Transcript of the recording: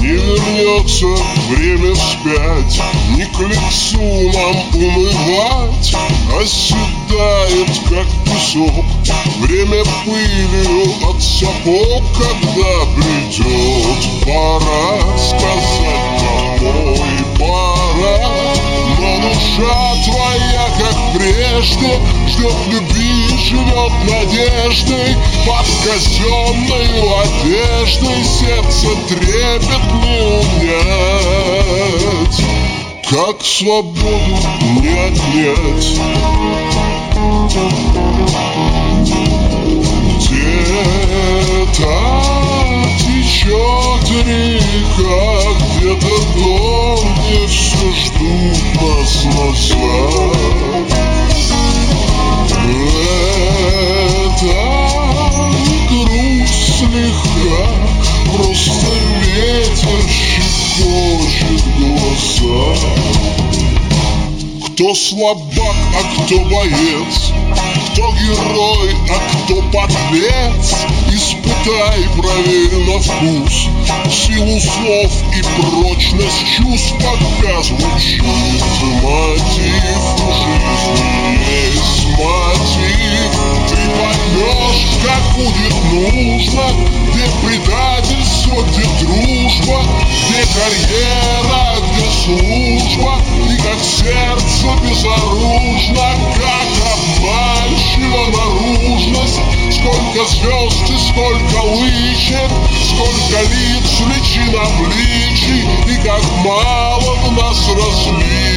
Не вернется время вспять Не к лицу нам унывать а Оседает, как песок. Время пылью от сапог Когда придет пора Сказать домой пора Но душа прежде Ждет любви, живет надеждой. Под казенной одеждой Сердце трепет не унять. Как свободу не отнять. Где-то течет река Где-то дом, где все ждут нас назад щекочет глаза. Кто слабак, а кто боец? Кто герой, а кто подлец? Испытай, проверь на вкус. Силу слов и прочность чувств Пока звучит. Мотив жизни есть мотив. Ты поймешь, как будет нужно. Где предательство, где дружба безоружно, как обманчива наружность. Сколько звезд и сколько лычек, сколько лиц, личин обличий, и как мало у нас различий.